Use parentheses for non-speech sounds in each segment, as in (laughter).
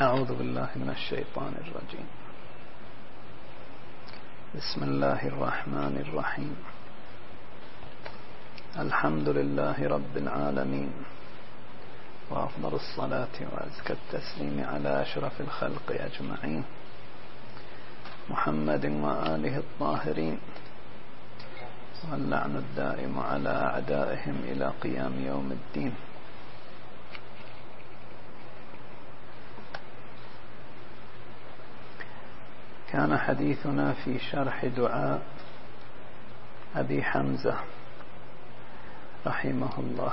أعوذ بالله من الشيطان الرجيم. بسم الله الرحمن الرحيم. الحمد لله رب العالمين. وأفضل الصلاة وأزكى التسليم على أشرف الخلق أجمعين. محمد وآله الطاهرين. واللعن الدائم على أعدائهم إلى قيام يوم الدين. كان حديثنا في شرح دعاء أبي حمزة رحمه الله.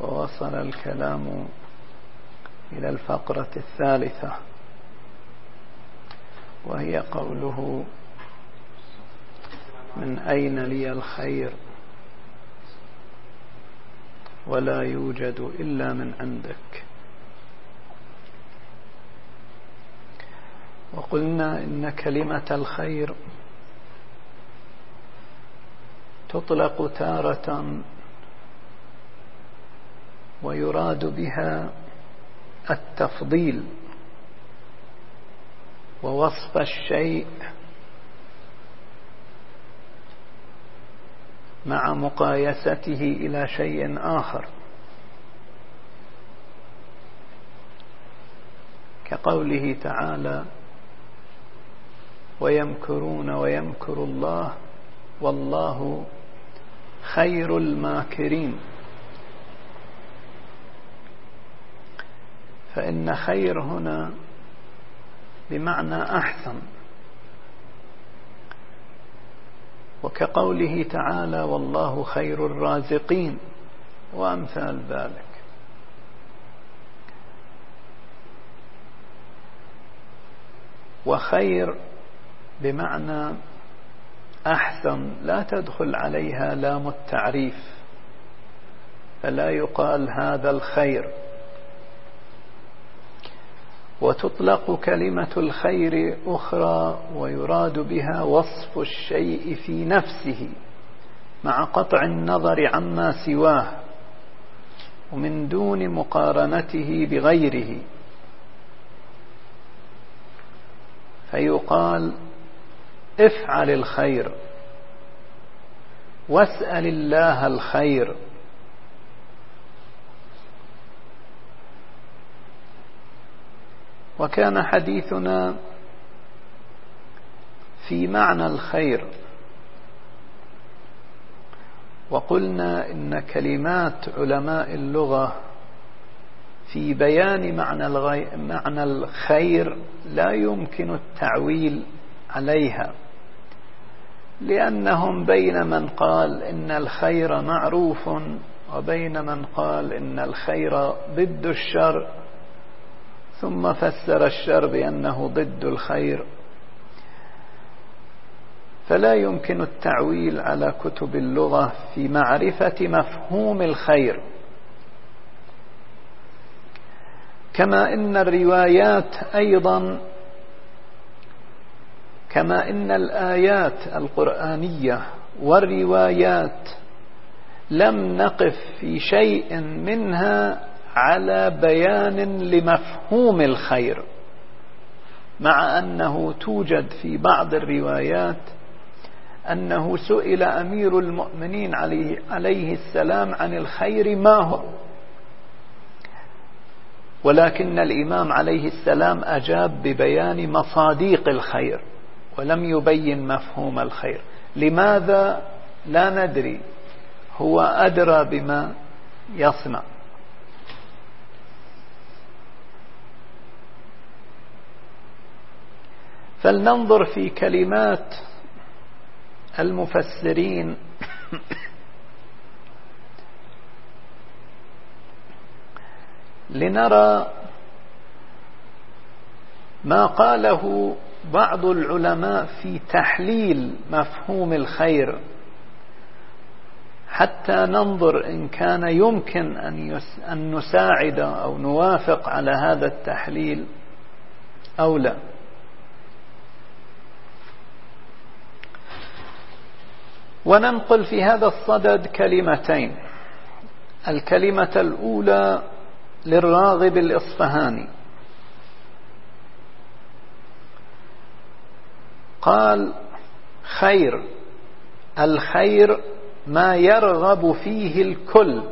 ووصل الكلام إلى الفقرة الثالثة وهي قوله من أين لي الخير؟ ولا يوجد إلا من عندك. وقلنا إن كلمة الخير تطلق تارة ويراد بها التفضيل ووصف الشيء مع مقايسته إلى شيء آخر. كقوله تعالى ويمكرون ويمكر الله والله خير الماكرين. فإن خير هنا بمعنى أحسن. وكقوله تعالى والله خير الرازقين وأمثال ذلك. وخير بمعنى أحسن لا تدخل عليها لام التعريف فلا يقال هذا الخير. وتطلق كلمة الخير أخرى ويراد بها وصف الشيء في نفسه مع قطع النظر عما سواه ومن دون مقارنته بغيره. فيقال افعل الخير واسأل الله الخير. وكان حديثنا في معنى الخير. وقلنا إن كلمات علماء اللغة في بيان معنى, الخير لا يمكن التعويل. عليها. لأنهم بين من قال إن الخير معروف وبين من قال إن الخير ضد الشر ثم فسر الشر بأنه ضد الخير. فلا يمكن التعويل على كتب اللغة في معرفة مفهوم الخير. كما إن الروايات أيضا كما إن الآيات القرآنية والروايات لم نقف في شيء منها على بيان لمفهوم الخير مع أنه توجد في بعض الروايات أنه سئل أمير المؤمنين عليه, عليه السلام عن الخير ما هو؟ ولكن الإمام عليه السلام أجاب ببيان مصاديق الخير. ولم يبين مفهوم الخير. لماذا؟ لا ندري. هو أدرى بما يصنع. فلننظر في كلمات المفسرين. (coughs) لنرى ما قاله بعض العلماء في تحليل مفهوم الخير. حتى ننظر إن كان يمكن أن نساعد أو نوافق على هذا التحليل أو لا. وننقل في هذا الصدد كلمتين. الكلمة الأولى للراغب الإصفهاني. قال خير الخير ما يرغب فيه الكل.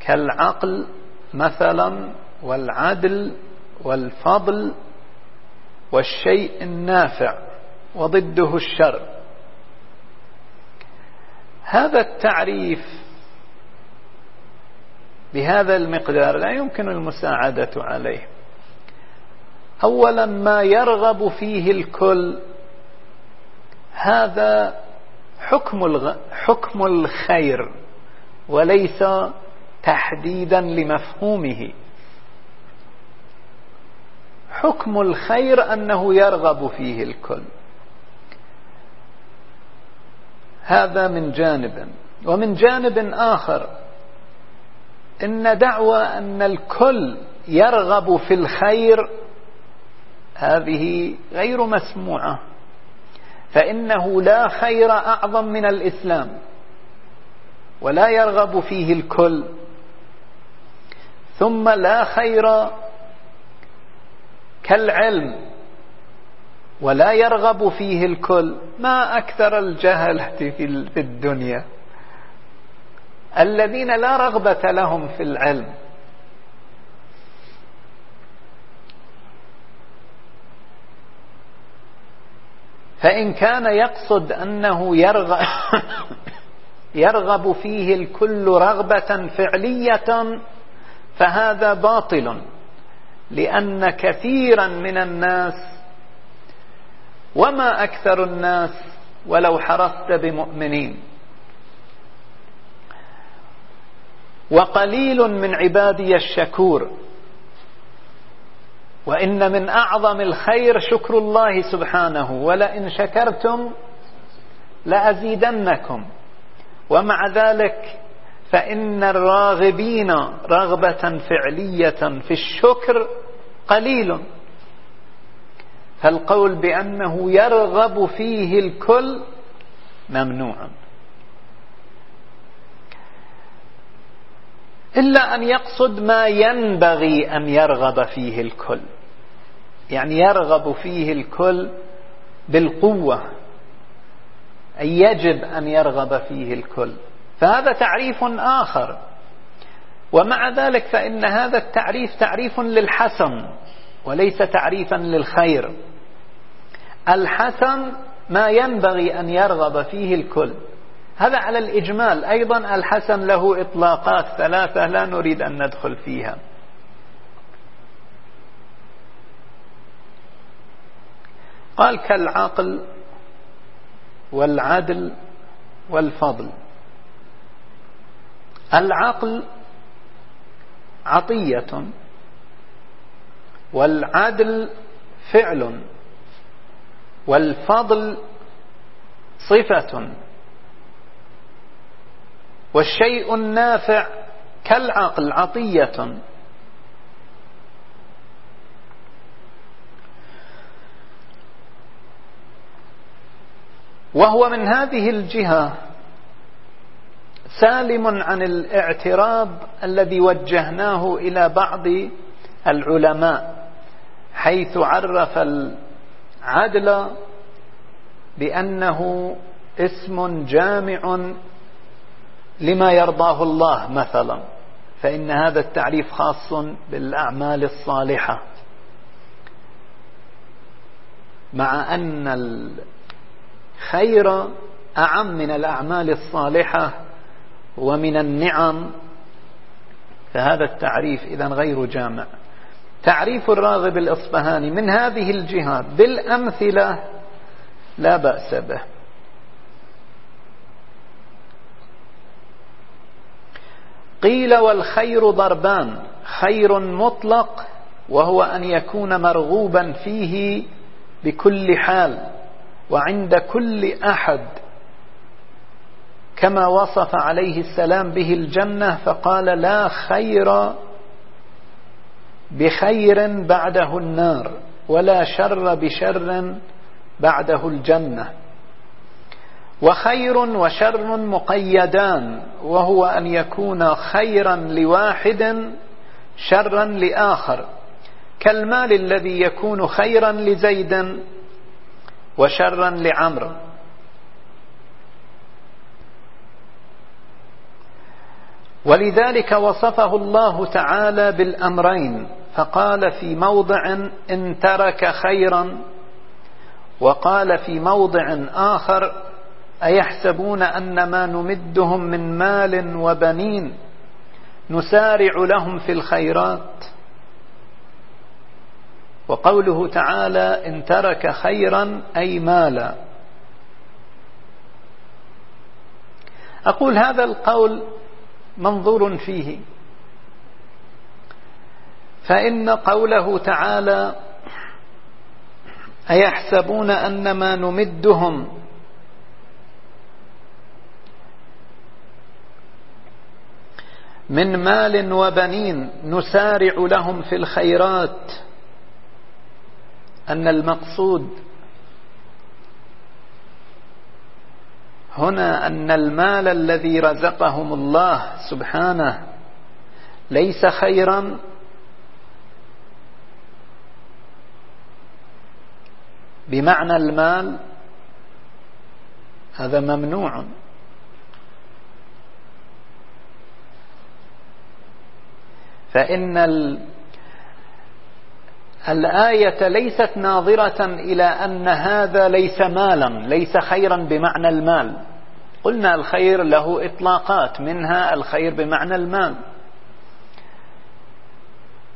كالعقل مثلا والعدل والفضل والشيء النافع وضده الشر. هذا التعريف بهذا المقدار لا يمكن المساعدة عليه. أولا ما يرغب فيه الكل هذا حكم. حكم الخير وليس تحديدا لمفهومه حكم الخير أنه يرغب فيه الكل هذا من جانب ومن جانب آخر إن دعوى أن الكل يرغب في الخير هذه غير مسموعة. فإنه لا خير أعظم من الإسلام. ولا يرغب فيه الكل. ثم لا خير كالعلم. ولا يرغب فيه الكل. ما أكثر الجهلة في الدنيا. الذين لا رغبة لهم في العلم. فإن كان يقصد أنه يرغب, (coughs) يرغب فيه الكل رغبة فعلية فهذا باطل لأن كثيرا من الناس وما أكثر الناس ولو حرصت بمؤمنين. وقليل من عبادي الشكور وإن من أعظم الخير شكر الله سبحانه ولئن شكرتم لأزيدنكم. ومع ذلك فإن الراغبين رغبة فعلية في الشكر قليل. فالقول بأنه يرغب فيه الكل ممنوع. إلا أن يقصد ما ينبغي أن يرغب فيه الكل. يعني يرغب فيه الكل بالقوة أي يجب أن يرغب فيه الكل. فهذا تعريف آخر. ومع ذلك فإن هذا التعريف تعريف للحسن وليس تعريفا للخير. الحسن ما ينبغي أن يرغب فيه الكل. هذا على الإجمال. أيضا الحسن له إطلاقات ثلاثة لا نريد أن ندخل فيها. قال كالعقل والعدل والفضل. العقل عطية والعدل فعل والفضل صفة والشيء النافع كالعقل عطية وهو من هذه الجهة سالم عن الاعتراض الذي وجهناه إلى بعض العلماء حيث عرف العدل بأنه اسم جامع لما يرضاه الله مثلا فإن هذا التعريف خاص بالأعمال الصالحة. مع أن الخير أعم من الأعمال الصالحة ومن النعم. فهذا التعريف إذا غير جامع. تعريف الراغب الإصبهاني من هذه الجهات بالأمثلة لا بأس به. قيل والخير ضربان خير مطلق وهو أن يكون مرغوبا فيه بكل حال. وعند كل أحد كما وصف عليه السلام به الجنة فقال لا خير بخير بعده النار ولا شر بشر بعده الجنة. وخير وشر مقيدان وهو أن يكون خيرا لواحد شرا لآخر. كالمال الذي يكون خيرا لزيد وشرا لعمرو. ولذلك وصفه الله تعالى بالأمرين فقال في موضع إن ترك خيرا وقال في موضع آخر أيحسبون أن ما نمدهم من مال وبنين نسارع لهم في الخيرات. وقوله تعالى إن ترك خيرا أي مالا. أقول هذا القول منظور فيه. فإن قوله تعالى أيحسبون أن ما نمدهم من مال وبنين نسارع لهم في الخيرات. أن المقصود هنا أن المال الذي رزقهم الله سبحانه ليس خيرا بمعنى المال هذا ممنوع. فإن الآية ليست ناظرة إلى أن هذا ليس مالا ليس خيرا بمعنى المال. قلنا الخير له إطلاقات منها الخير بمعنى المال.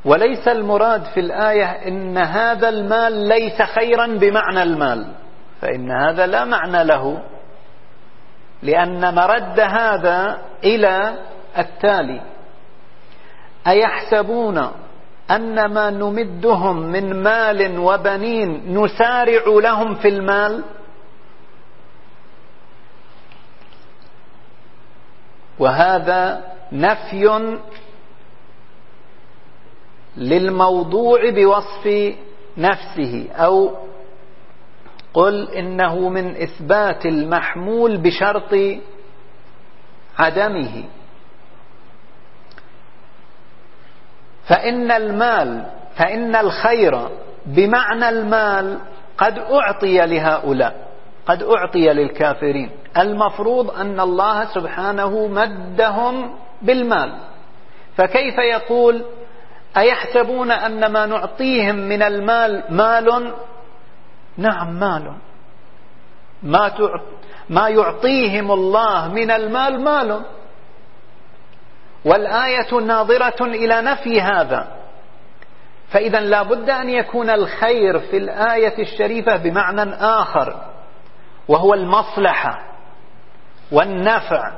وليس المراد في الآية إن هذا المال ليس خيرا بمعنى المال فإن هذا لا معنى له لأن مرد هذا إلى التالي. أيحسبون أن ما نمدهم من مال وبنين نسارع لهم في المال. وهذا نفي للموضوع بوصف نفسه أو قل إنه من إثبات المحمول بشرط عدمه. فإن المال فإن الخير بمعنى المال قد أعطي لهؤلاء قد أعطي للكافرين. المفروض أن الله سبحانه مدهم بالمال. فكيف يقول أيحسبون أن ما نعطيهم من المال مال؟ نعم مال. ما ما يعطيهم الله من المال مال. والآية ناظرة إلى نفي هذا. فإذا لا بد أن يكون الخير في الآية الشريفة بمعنى آخر وهو المصلحة والنفع.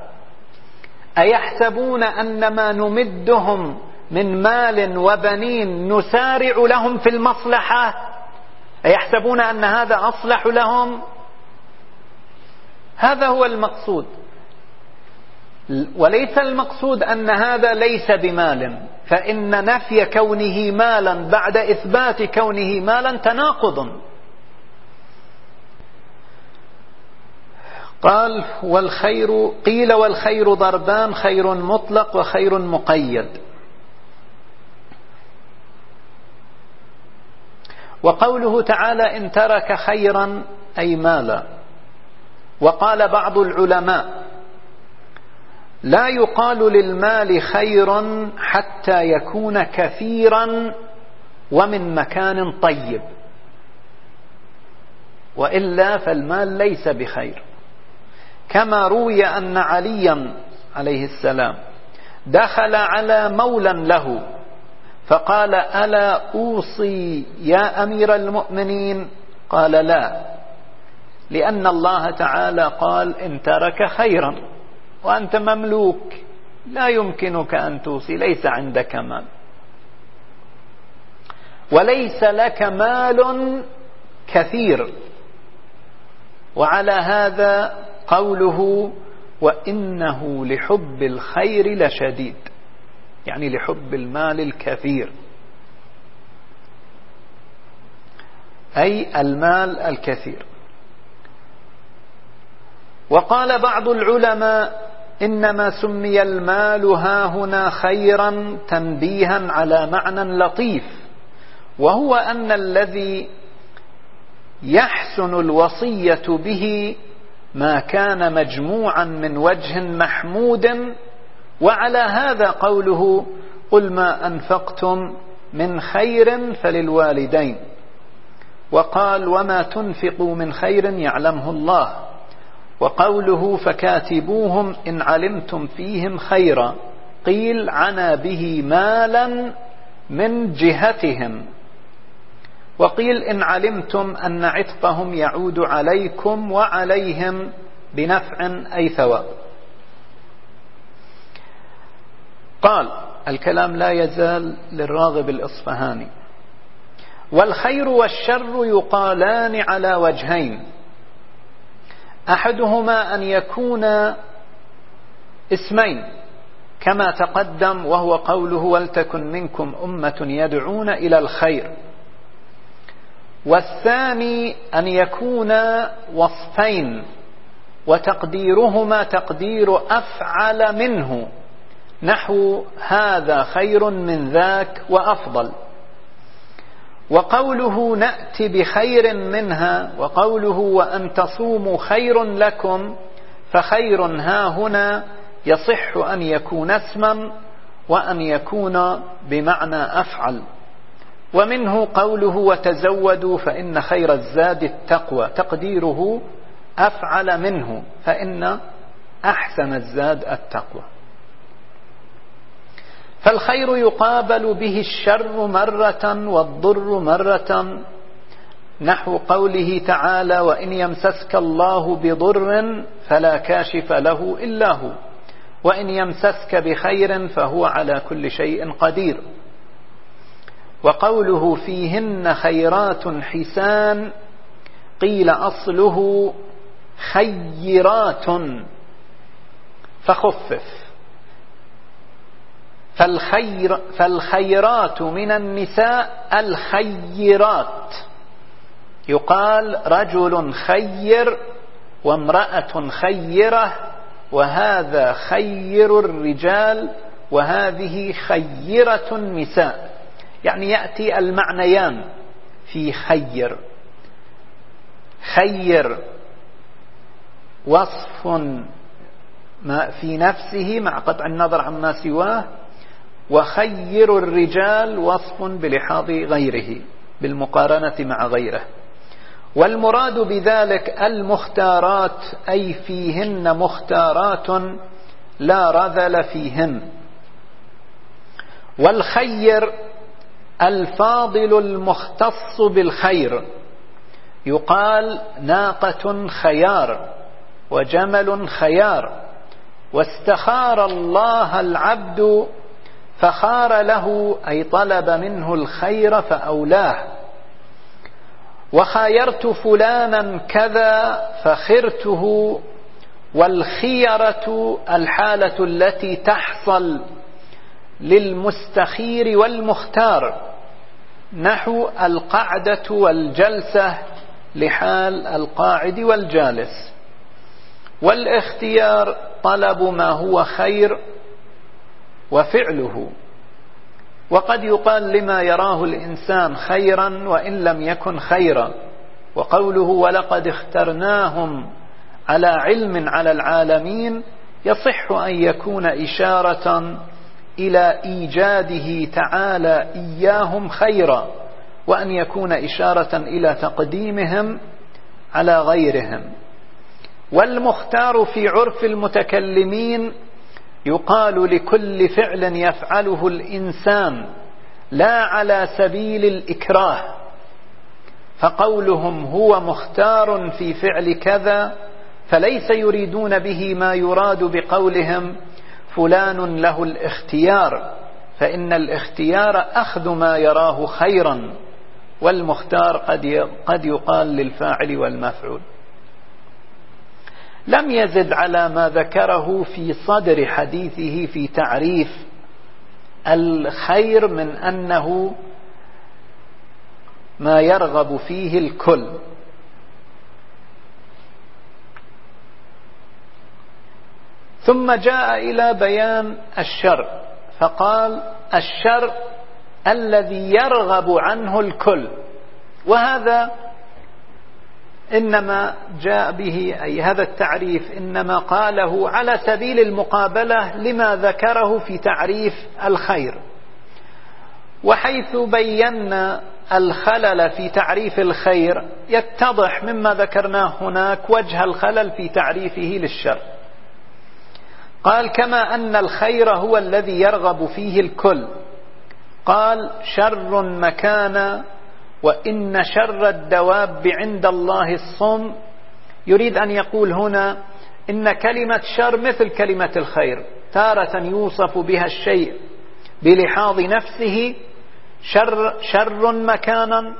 أيحسبون أن ما نمدهم من مال وبنين نسارع لهم في المصلحة؟ أيحسبون أن هذا أصلح لهم؟ هذا هو المقصود. وليس المقصود أن هذا ليس بمال فإن نفي كونه مالا بعد إثبات كونه مالا تناقض. قال والخير قيل والخير ضربان خير مطلق وخير مقيد. وقوله تعالى إن ترك خيرا أي مالا. وقال بعض العلماء لا يقال للمال خير حتى يكون كثيرا ومن مكان طيب. وإلا فالمال ليس بخير. كما روي أن عليا عليه السلام دخل على مولى له فقال ألا أوصي يا أمير المؤمنين؟ قال لا لأن الله تعالى قال إن ترك خيرا. وأنت مملوك. لا يمكنك أن توصي. ليس عندك مال. وليس لك مال كثير. وعلى هذا قوله وإنه لحب الخير لشديد. يعني لحب المال الكثير. أي المال الكثير. وقال بعض العلماء إنما سمي المال هاهنا خيرا تنبيها على معنى لطيف وهو أن الذي يحسن الوصية به ما كان مجموعا من وجه محمود وعلى هذا قوله قل ما أنفقتم من خير فللوالدين وقال وما تنفقوا من خير يعلمه الله. وقوله فكاتبوهم إن علمتم فيهم خيرا قيل عنا به مالا من جهتهم. وقيل إن علمتم أن عتقهم يعود عليكم وعليهم بنفع أي ثواب. قال الكلام لا يزال للراغب الإصفهاني. والخير والشر يقالان على وجهين أحدهما أن يكون اسمين كما تقدم وهو قوله ولتكن منكم أمة يدعون إلى الخير والثاني أن يكون وصفين وتقديرهما تقدير أفعل منه نحو هذا خير من ذاك وأفضل وقوله نأتي بخير منها وقوله وأن تصوموا خير لكم فخير ها هنا يصح أن يكون اسما وأن يكون بمعنى أفعل. ومنه قوله وتزودوا فإن خير الزاد التقوى تقديره أفعل منه فإن أحسن الزاد التقوى. فالخير يقابل به الشر مرة والضر مرة. نحو قوله تعالى وإن يمسسك الله بضر فلا كاشف له إلا هو وإن يمسسك بخير فهو على كل شيء قدير. وقوله فيهن خيرات حسان قيل أصله خيرات فخفف. فالخير فالخيرات من النساء الخيرات. يقال رجل خير وامرأة خيرة وهذا خير الرجال وهذه خيرة النساء. يعني يأتي المعنيان في خير. خير وصف ما في نفسه مع قطع النظر عما سواه وخير الرجال وصف بلحاظ غيره بالمقارنة مع غيره. والمراد بذلك المختارات أي فيهن مختارات لا رذل فيهن. والخير الفاضل المختص بالخير. يقال ناقة خيار وجمل خيار. واستخار الله العبد فخار له أي طلب منه الخير فأولاه. وخايرت فلانا كذا فخرته والخيرة الحالة التي تحصل للمستخير والمختار. نحو القعدة والجلسة لحال القاعد والجالس. والإختيار طلب ما هو خير وفعله. وقد يقال لما يراه الإنسان خيرا وإن لم يكن خيرا. وقوله ولقد اخترناهم على علم على العالمين يصح أن يكون إشارة إلى إيجاده تعالى إياهم خيرا وأن يكون إشارة إلى تقديمهم على غيرهم. والمختار في عرف المتكلمين يقال لكل فعل يفعله الإنسان لا على سبيل الإكراه فقولهم هو مختار في فعل كذا فليس يريدون به ما يراد بقولهم فلان له الاختيار فإن الاختيار أخذ ما يراه خيرا والمختار قد يقال للفاعل والمفعول. لم يزد على ما ذكره في صدر حديثه في تعريف الخير من أنه ما يرغب فيه الكل. ثم جاء إلى بيان الشر فقال الشر الذي يرغب عنه الكل وهذا إنما جاء به أي هذا التعريف إنما قاله على سبيل المقابلة لما ذكره في تعريف الخير. وحيث بينا الخلل في تعريف الخير يتضح مما ذكرناه هناك وجه الخلل في تعريفه للشر. قال كما أن الخير هو الذي يرغب فيه الكل. قال شر مكانا وإن شر الدواب عند الله الصم. يريد أن يقول هنا إن كلمة شر مثل كلمة الخير. تارة يوصف بها الشيء بلحاظ نفسه. شر, شر مكانا.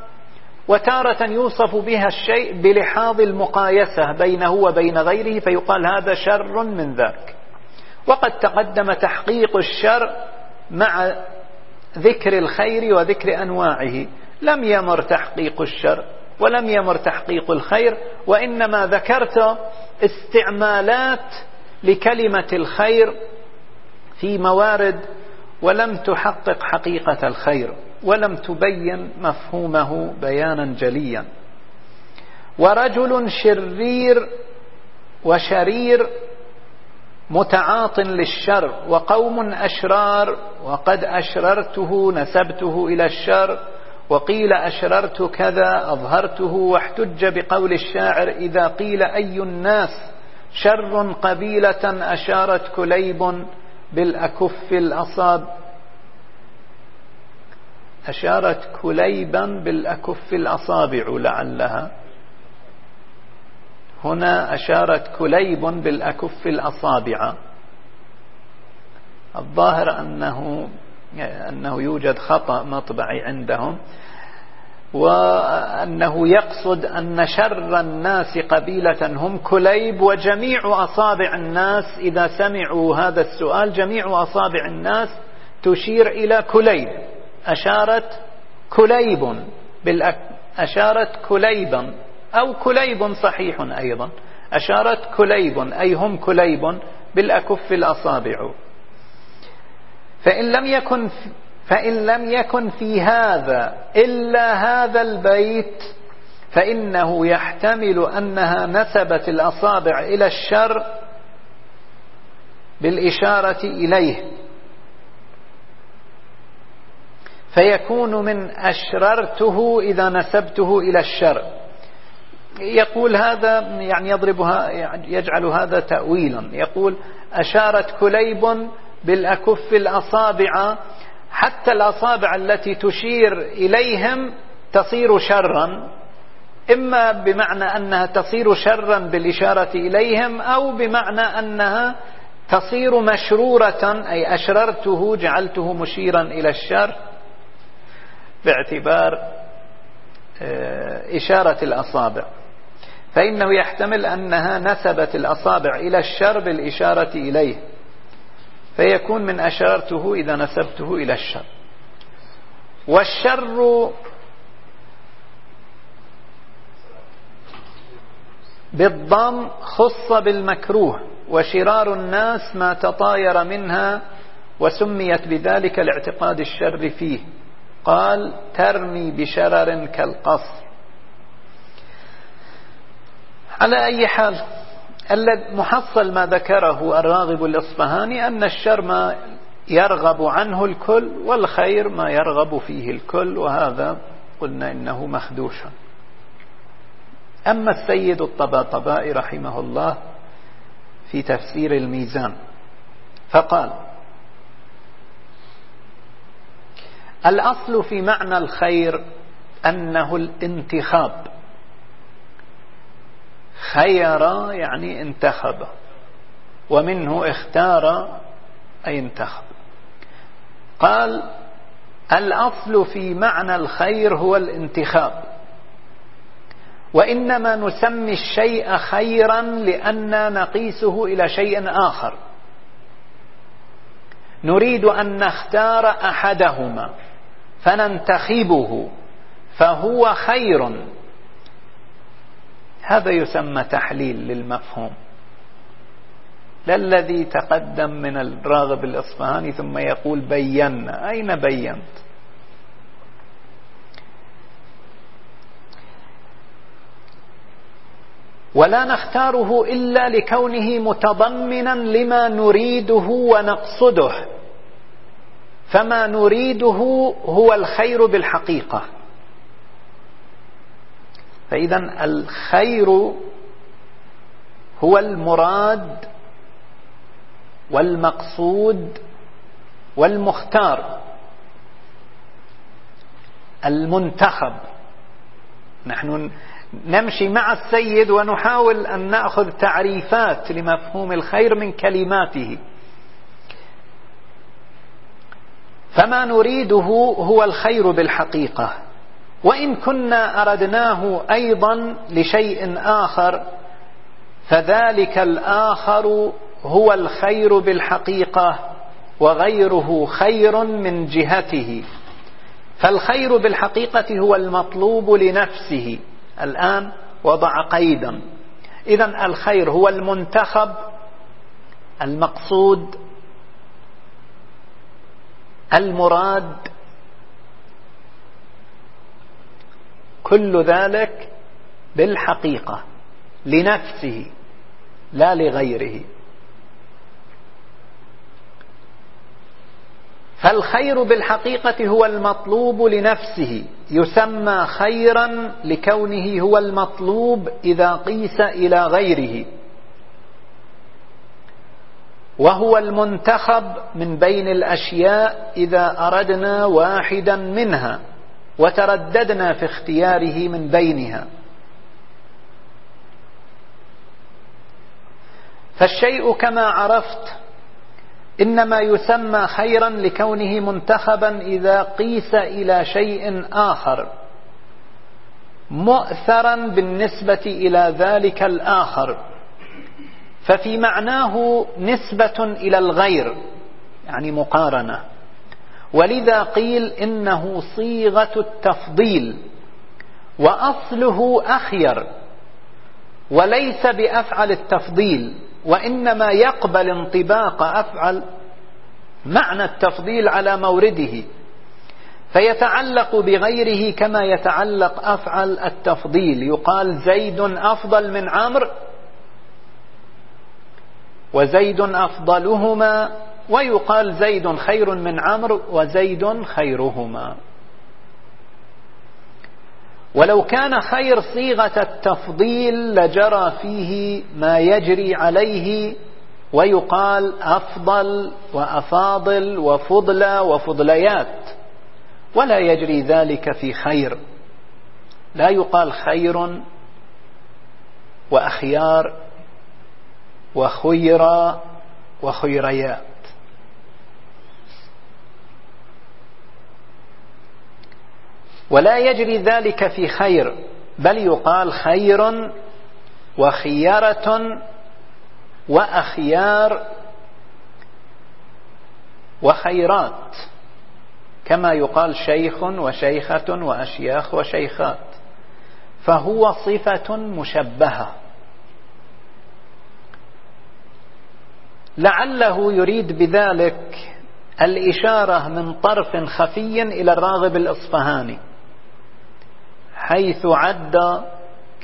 وتارة يوصف بها الشيء بلحاظ المقايسة بينه وبين غيره فيقال هذا شر من ذاك. وقد تقدم تحقيق الشر مع ذكر الخير وذكر أنواعه. لم يمر تحقيق الشر ولم يمر تحقيق الخير وإنما ذكرت استعمالات لكلمة الخير في موارد ولم تحقق حقيقة الخير ولم تبين مفهومه بيانا جليا. ورجل شرير وشرير متعاط للشر وقوم أشرار وقد أشررته نسبته إلى الشر وقيل أشررت كذا أظهرته واحتج بقول الشاعر إذا قيل أي الناس شر قبيلة أشارت كليب بالأكف الأصاب. أشارت كليبا بالأكف الأصابع لعلها. هنا أشارت كليب بالأكف الأصابع. الظاهر أنه أنه يوجد خطأ مطبعي عندهم وأنه يقصد أن شر الناس قبيلة هم كليب وجميع أصابع الناس. إذا سمعوا هذا السؤال جميع أصابع الناس تشير إلى كليب. أشارت كليب بالأك... أشارت كليبا أو كليب صحيح أيضا. أشارت كليب أي هم كليب بالأكف الأصابع. فإن لم يكن فإن لم يكن في هذا إلا هذا البيت فإنه يحتمل أنها نسبت الأصابع إلى الشر بالإشارة إليه. فيكون من أشررته إذا نسبته إلى الشر. يقول هذا يعني يضربها يجعل هذا تأويلا. يقول أشارت كليب بالأكف الأصابع حتى الأصابع التي تشير إليهم تصير شرا إما بمعنى أنها تصير شرا بالإشارة إليهم أو بمعنى أنها تصير مشرورة أي أشررته جعلته مشيرا إلى الشر باعتبار آه، إشارة الأصابع. فإنه يحتمل أنها نسبت الأصابع إلى الشر بالإشارة إليه. فيكون من أشارته إذا نسبته إلى الشر. والشر بالضم خص بالمكروه وشرار الناس ما تطاير منها وسميت بذلك لاعتقاد الشر فيه. قال ترمي بشرر كالقصر. على أي حال محصل ما ذكره الراغب الإصفهاني أن الشر ما يرغب عنه الكل والخير ما يرغب فيه الكل وهذا قلنا إنه مخدوش. أما السيد الطباطبائي رحمه الله في تفسير الميزان فقال الأصل في معنى الخير أنه الانتخاب. خير يعني انتخب ومنه اختار أي انتخب. قال الأصل في معنى الخير هو الانتخاب وإنما نسمي الشيء خيرا لأن نقيسه إلى شيء آخر. نريد أن نختار أحدهما فننتخبه فهو خير. هذا يسمى تحليل للمفهوم. لا الذي تقدم من الراغب الإصفهاني ثم يقول بينا. أين بينت؟ ولا نختاره إلا لكونه متضمنا لما نريده ونقصده. فما نريده هو الخير بالحقيقة. فإذا الخير هو المراد والمقصود والمختار المنتخب. نحن نمشي مع السيد ونحاول أن نأخذ تعريفات لمفهوم الخير من كلماته. فما نريده هو الخير بالحقيقة. وإن كنا أردناه أيضا لشيء آخر فذلك الآخر هو الخير بالحقيقة وغيره خير من جهته. فالخير بالحقيقة هو المطلوب لنفسه. الآن وضع قيدا. إذا الخير هو المنتخب المقصود المراد كل ذلك بالحقيقة لنفسه لا لغيره. فالخير بالحقيقة هو المطلوب لنفسه يسمى خيرا لكونه هو المطلوب إذا قيس إلى غيره. وهو المنتخب من بين الأشياء إذا أردنا واحدا منها. وترددنا في اختياره من بينها. فالشيء كما عرفت إنما يسمى خيرا لكونه منتخبا إذا قيس إلى شيء آخر مؤثرا بالنسبة إلى ذلك الآخر. ففي معناه نسبة إلى الغير يعني مقارنة. ولذا قيل إنه صيغة التفضيل وأصله أخير وليس بأفعل التفضيل وإنما يقبل انطباق أفعل معنى التفضيل على مورده فيتعلق بغيره كما يتعلق أفعل التفضيل. يقال زيد أفضل من عمرو وزيد أفضلهما ويقال زيد خير من عمرو وزيد خيرهما. ولو كان خير صيغة التفضيل لجرى فيه ما يجري عليه ويقال أفضل وأفاضل وفضلى وفضليات ولا يجري ذلك في خير. لا يقال خير وأخيار وخيرا وخيريات. ولا يجري ذلك في خير بل يقال خير وخيرة وأخيار وخيرات كما يقال شيخ وشيخة وأشياخ وشيخات فهو صفة مشبهة. لعله يريد بذلك الإشارة من طرف خفي إلى الراغب الإصفهاني. حيث عد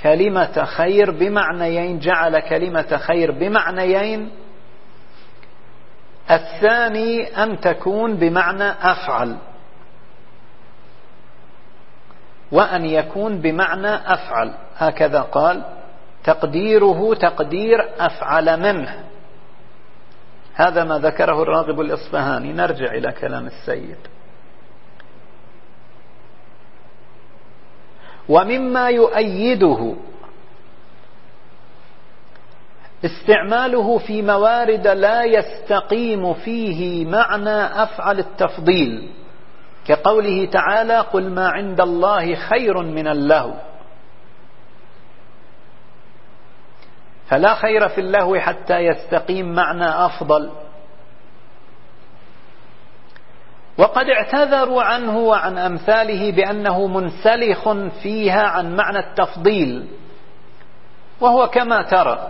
كلمة خير بمعنيين جعل كلمة خير بمعنيين. الثاني أن تكون بمعنى أفعل. وأن يكون بمعنى أفعل. هكذا قال تقديره تقدير أفعل منه. هذا ما ذكره الراغب الإصفهاني. نرجع إلى كلام السيد. ومما يؤيده. استعماله في موارد لا يستقيم فيه معنى أفعل التفضيل. كقوله تعالى قل ما عند الله خير من اللهو فلا خير في اللهو حتى يستقيم معنى أفضل. وقد اعتذروا عنه وعن أمثاله بأنه منسلخ فيها عن معنى التفضيل وهو كما ترى.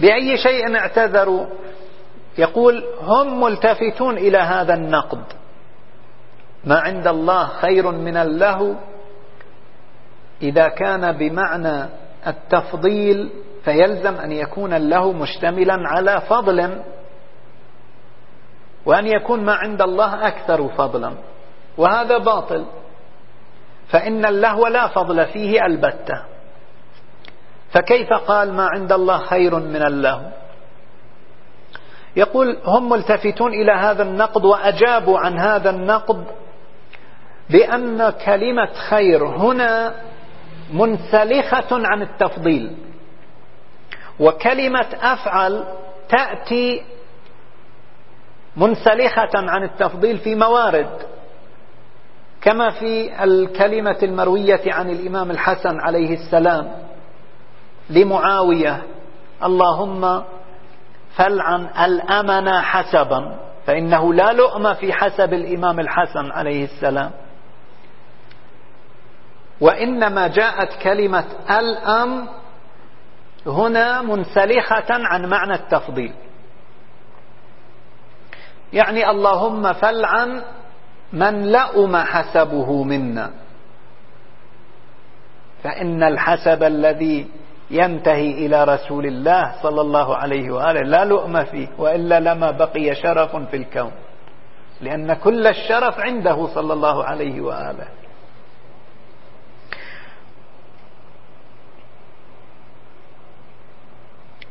بأي شيء اعتذروا؟ يقول هم ملتفتون إلى هذا النقد. ما عند الله خير من اللهو إذا كان بمعنى التفضيل فيلزم أن يكون اللهو مشتملا على فضل وأن يكون ما عند الله أكثر فضلا وهذا باطل. فإن اللهو لا فضل فيه البتة. فكيف قال ما عند الله خير من اللهو؟ يقول هم ملتفتون إلى هذا النقد وأجابوا عن هذا النقد بأن كلمة خير هنا منسلخة عن التفضيل. وكلمة أفعل تأتي منسلخة عن التفضيل في موارد كما في الكلمة المروية عن الإمام الحسن عليه السلام لمعاوية اللهم فلعن الأمن حسبا فإنه لا لؤم في حسب الإمام الحسن عليه السلام. وإنما جاءت كلمة الأم هنا منسلخة عن معنى التفضيل. يعني اللهم فلعن من لأم حسبه منا. فإن الحسب الذي ينتهي إلى رسول الله صلى الله عليه وآله لا لؤم فيه وإلا لما بقي شرف في الكون. لأن كل الشرف عنده صلى الله عليه وآله.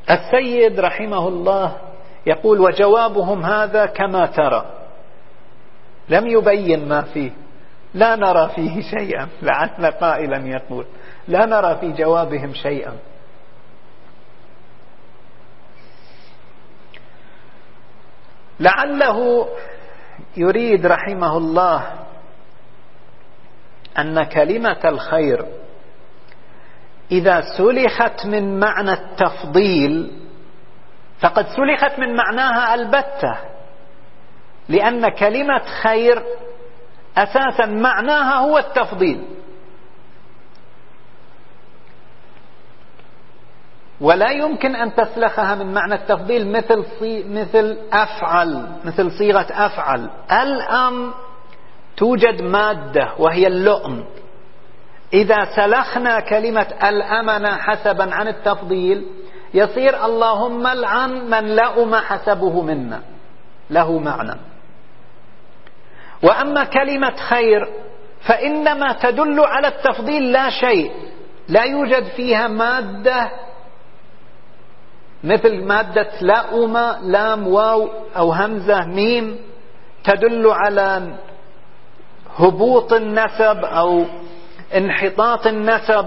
السيد رحمه الله يقول وجوابهم هذا كما ترى. لم يبين ما فيه. لا نرى فيه شيئا. لعل قائلا يقول. لا نرى في جوابهم شيئا. لعله يريد رحمه الله أن كلمة الخير إذا سلخت من معنى التفضيل فقد سلخت من معناها البتة لأن كلمة خير أساسا معناها هو التفضيل. ولا يمكن أن تسلخها من معنى التفضيل مثل صي مثل أفعل مثل صيغة أفعل. الأم توجد مادة وهي اللؤم. إذا سلخنا كلمة الأمن حسبا عن التفضيل يصير اللهم العن من لأم حسبه منا. له معنى. وأما كلمة خير فإنما تدل على التفضيل لا شيء. لا يوجد فيها مادة مثل مادة لأم لام واو أو همزة ميم تدل على هبوط النسب أو انحطاط النسب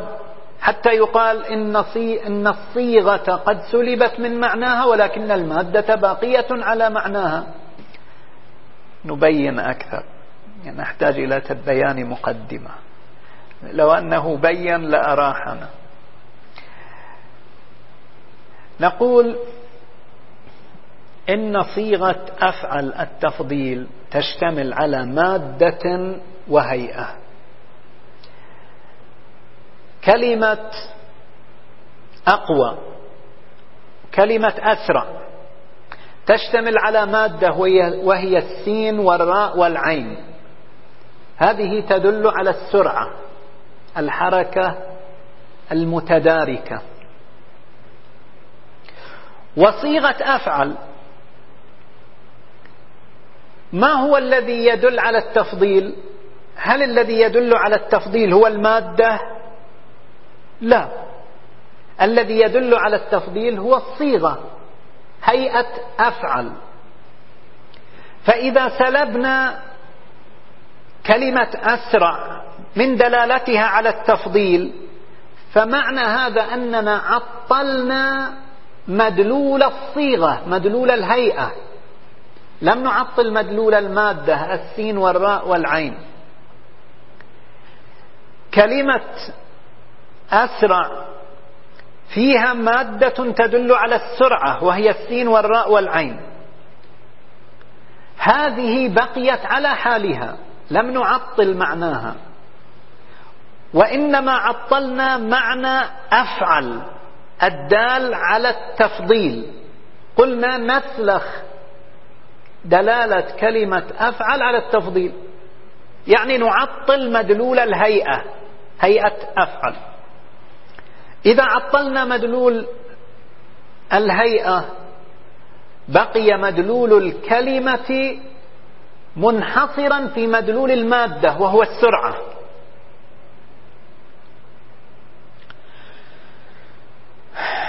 حتى يقال إن, الصيغة قد سلبت من معناها ولكن المادة باقية على معناها. نبين أكثر. يعني نحتاج إلى بيان مقدمة. لو أنه بين لأراحنا نقول إن صيغة أفعل التفضيل تشتمل على مادة وهيئة. كلمة أقوى كلمة أسرع تشتمل على مادة وهي, السين والراء والعين. هذه تدل على السرعة الحركة المتداركة. وصيغة أفعل ما هو الذي يدل على التفضيل؟ هل الذي يدل على التفضيل هو المادة لا. الذي يدل على التفضيل هو الصيغة هيئة أفعل. فإذا سلبنا كلمة أسرع من دلالتها على التفضيل فمعنى هذا أننا عطلنا مدلول الصيغة مدلول الهيئة. لم نعطل مدلول المادة السين والراء والعين. كلمة أسرع. فيها مادة تدل على السرعة وهي السين والراء والعين. هذه بقيت على حالها لم نعطل معناها. وإنما عطلنا معنى أفعل الدال على التفضيل. قلنا نسلخ دلالة كلمة أفعل على التفضيل. يعني نعطل مدلول الهيئة هيئة أفعل. إذا عطلنا مدلول الهيئة بقي مدلول الكلمة منحصرا في مدلول المادة وهو السرعة.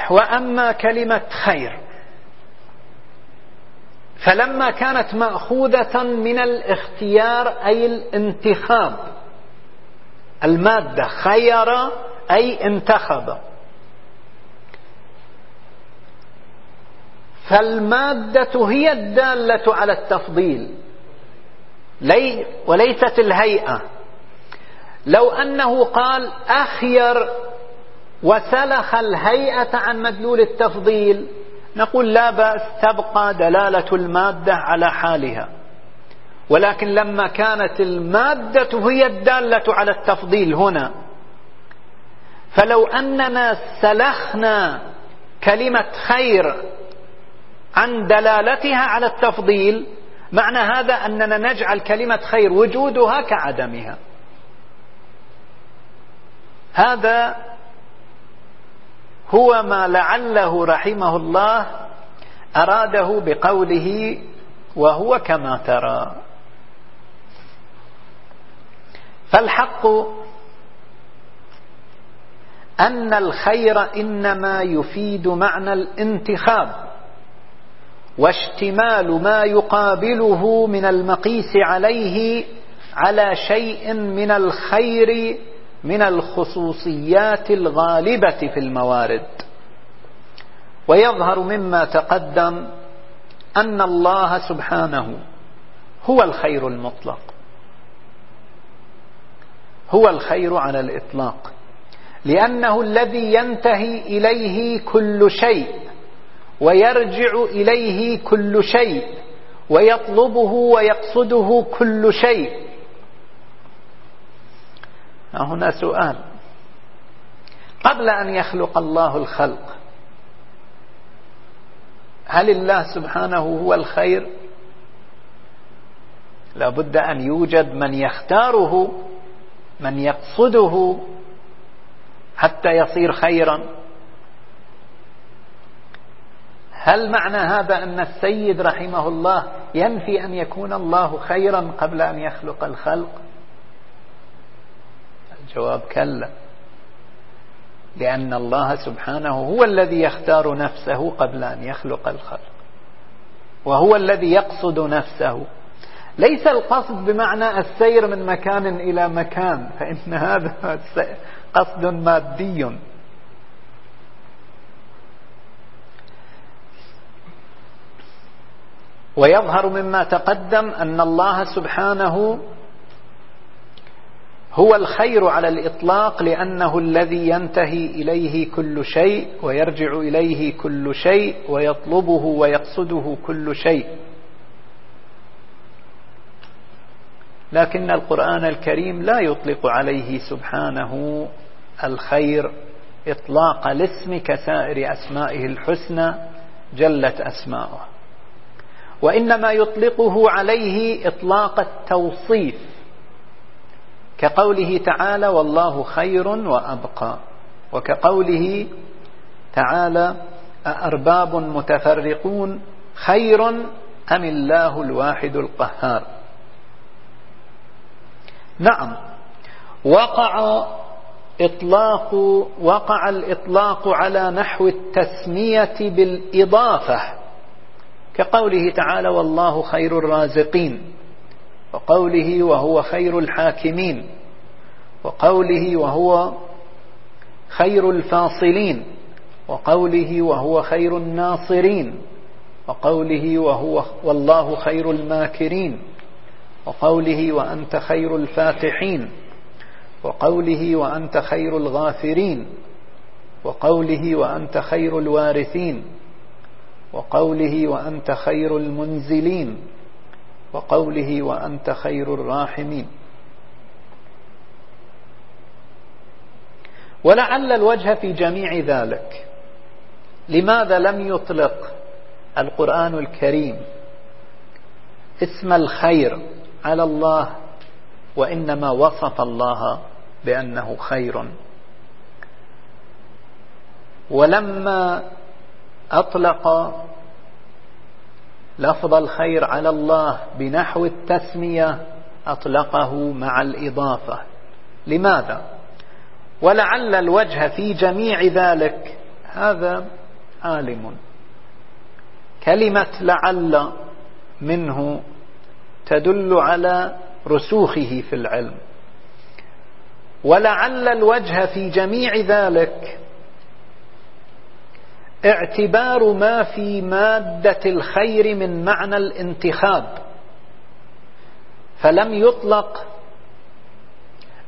وأما كلمة خير فلما كانت مأخوذة من الاختيار أي الانتخاب المادة خير أي انتخب. فالمادة هي الدالة على التفضيل. لي وليست الهيئة. لو أنه قال أخير وسلخ الهيئة عن مدلول التفضيل نقول لا بأس تبقى دلالة المادة على حالها. ولكن لما كانت المادة هي الدالة على التفضيل هنا فلو أننا سلخنا كلمة خير عن دلالتها على التفضيل معنى هذا أننا نجعل كلمة خير وجودها كعدمها. هذا هو ما لعله رحمه الله أراده بقوله وهو كما ترى. فالحق أن الخير إنما يفيد معنى الانتخاب واشتمال ما يقابله من المقيس عليه على شيء من الخير من الخصوصيات الغالبة في الموارد. ويظهر مما تقدم أن الله سبحانه هو الخير المطلق هو الخير على الإطلاق. لأنه الذي ينتهي إليه كل شيء ويرجع إليه كل شيء ويطلبه ويقصده كل شيء. هنا سؤال. قبل أن يخلق الله الخلق هل الله سبحانه هو الخير؟ لابد أن يوجد من يختاره من يقصده حتى يصير خيرا. هل معنى هذا أن السيد رحمه الله ينفي أن يكون الله خيرا قبل أن يخلق الخلق؟ الجواب كلا. لأن الله سبحانه هو الذي يختار نفسه قبل أن يخلق الخلق وهو الذي يقصد نفسه. ليس القصد بمعنى السير من مكان إلى مكان فإن هذا قصد مادي. ويظهر مما تقدم أن الله سبحانه هو الخير على الإطلاق لأنه الذي ينتهي إليه كل شيء ويرجع إليه كل شيء ويطلبه ويقصده كل شيء. لكن القرآن الكريم لا يطلق عليه سبحانه الخير إطلاق الاسم كسائر أسمائه الحسنى جلت أسماؤه. وإنما يطلقه عليه إطلاق التوصيف كقوله تعالى والله خير وأبقى وكقوله تعالى أأرباب متفرقون خير أم الله الواحد القهار. نعم. وقع إطلاق وقع الإطلاق على نحو التسمية بالإضافة كقوله تعالى والله خير الرازقين وقوله وهو خير الحاكمين وقوله وهو خير الفاصلين وقوله وهو خير الناصرين وقوله وهو والله خير الماكرين وقوله وأنت خير الفاتحين وقوله وأنت خير الغافرين وقوله وأنت خير الوارثين وقوله وأنت خير المنزلين وقوله وأنت خير الراحمين. ولعل الوجه في جميع ذلك. لماذا لم يطلق القرآن الكريم؟ اسم الخير. على الله وإنما وصف الله بأنه خير. ولما أطلق لفظ الخير على الله بنحو التسمية أطلقه مع الإضافة. لماذا؟ ولعل الوجه في جميع ذلك هذا عالم. كلمة لعل منه تدل على رسوخه في العلم. ولعل الوجه في جميع ذلك اعتبار ما في مادة الخير من معنى الانتخاب. فلم يطلق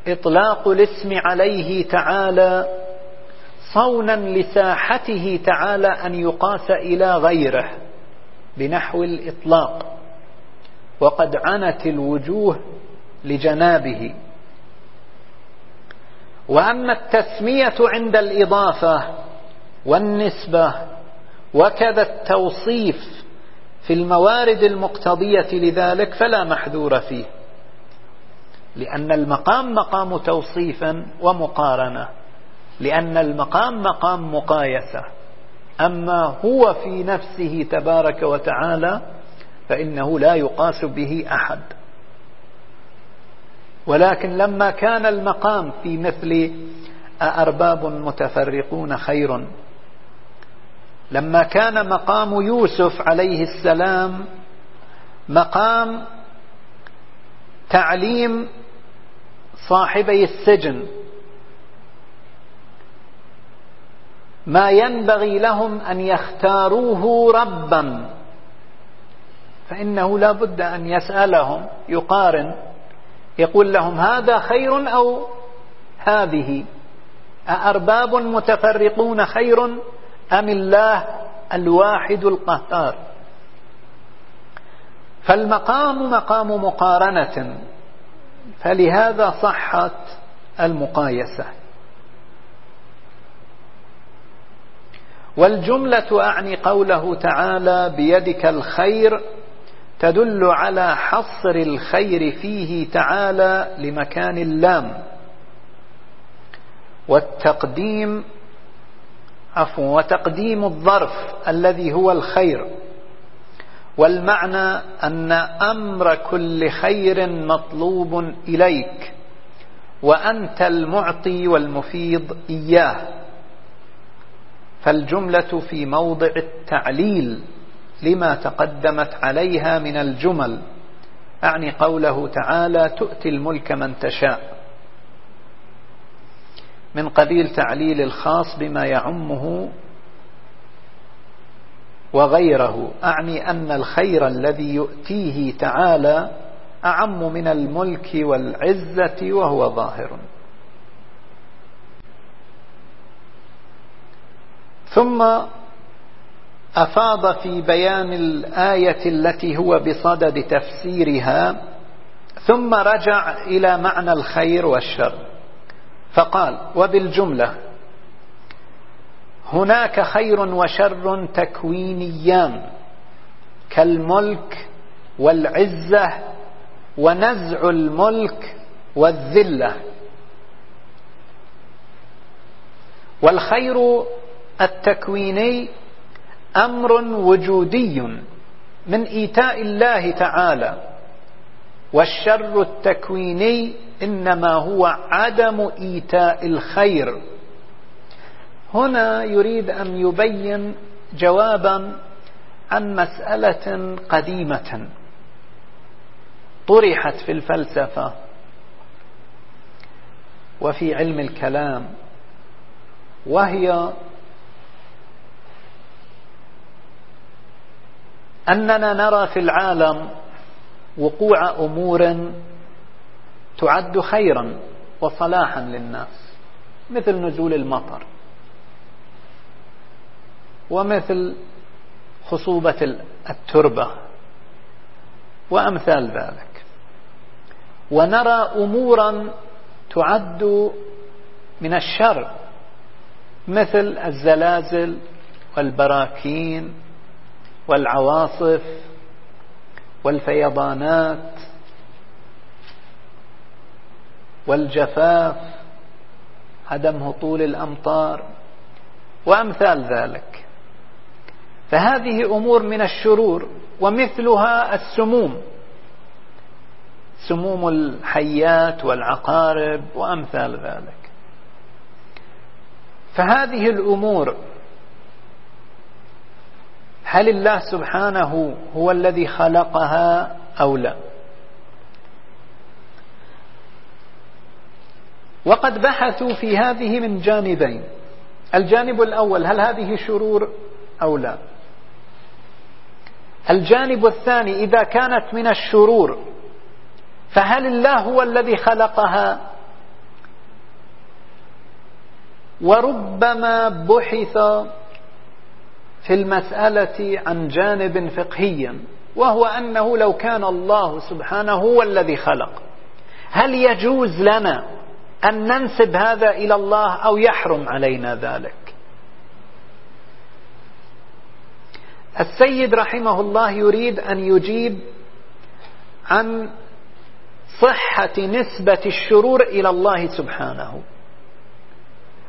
إطلاق الاسم عليه تعالى صونا لساحته تعالى أن يقاس إلى غيره بنحو الإطلاق. وقد عنت الوجوه لجنابه. وأما التسمية عند الإضافة والنسبة وكذا التوصيف في الموارد المقتضية لذلك فلا محذور فيه. لأن المقام مقام توصيف ومقارنة. لأن المقام مقام مقايسة. أما هو في نفسه تبارك وتعالى فإنه لا يقاس به أحد. ولكن لما كان المقام في مثل أأرباب متفرقون خير لما كان مقام يوسف عليه السلام مقام تعليم صاحبي السجن ما ينبغي لهم أن يختاروه ربا. فإنه لا بد أن يسألهم يقارن يقول لهم هذا خير أو هذه؟ أأرباب متفرقون خير أم الله الواحد القهار؟ فالمقام مقام مقارنة فلهذا صحت المقايسة. والجملة أعني قوله تعالى بيدك الخير تدل على حصر الخير فيه تعالى لمكان اللام. والتقديم عفوا وتقديم الظرف الذي هو الخير. والمعنى أن أمر كل خير مطلوب إليك وأنت المعطي والمفيض إياه. فالجملة في موضع التعليل. لما تقدمت عليها من الجمل. أعني قوله تعالى تؤتي الملك من تشاء. من قبيل تعليل الخاص بما يعمه وغيره. أعني أن الخير الذي يؤتيه تعالى أعم من الملك والعزة وهو ظاهر. ثم أفاض في بيان الآية التي هو بصدد تفسيرها ثم رجع إلى معنى الخير والشر. فقال وبالجملة هناك خير وشر تكوينيان كالملك والعزة ونزع الملك والذلة. والخير التكويني أمر وجودي من إيتاء الله تعالى والشر التكويني إنما هو عدم إيتاء الخير. هنا يريد أن يبين جوابا عن مسألة قديمة طرحت في الفلسفة وفي علم الكلام وهي أننا نرى في العالم وقوع أمور تعد خيرا وصلاحا للناس مثل نزول المطر ومثل خصوبة التربة وأمثال ذلك. ونرى أمورا تعد من الشر مثل الزلازل والبراكين والعواصف والفيضانات والجفاف عدم هطول الأمطار وأمثال ذلك. فهذه أمور من الشرور ومثلها السموم. سموم الحيات والعقارب وأمثال ذلك. فهذه الأمور هل الله سبحانه هو الذي خلقها أو لا؟ وقد بحثوا في هذه من جانبين. الجانب الأول هل هذه شرور أو لا؟ الجانب الثاني إذا كانت من الشرور فهل الله هو الذي خلقها؟ وربما بحث في المسألة عن جانب فقهي وهو أنه لو كان الله سبحانه هو الذي خلق هل يجوز لنا أن ننسب هذا إلى الله أو يحرم علينا ذلك؟ السيد رحمه الله يريد أن يجيب عن صحة نسبة الشرور إلى الله سبحانه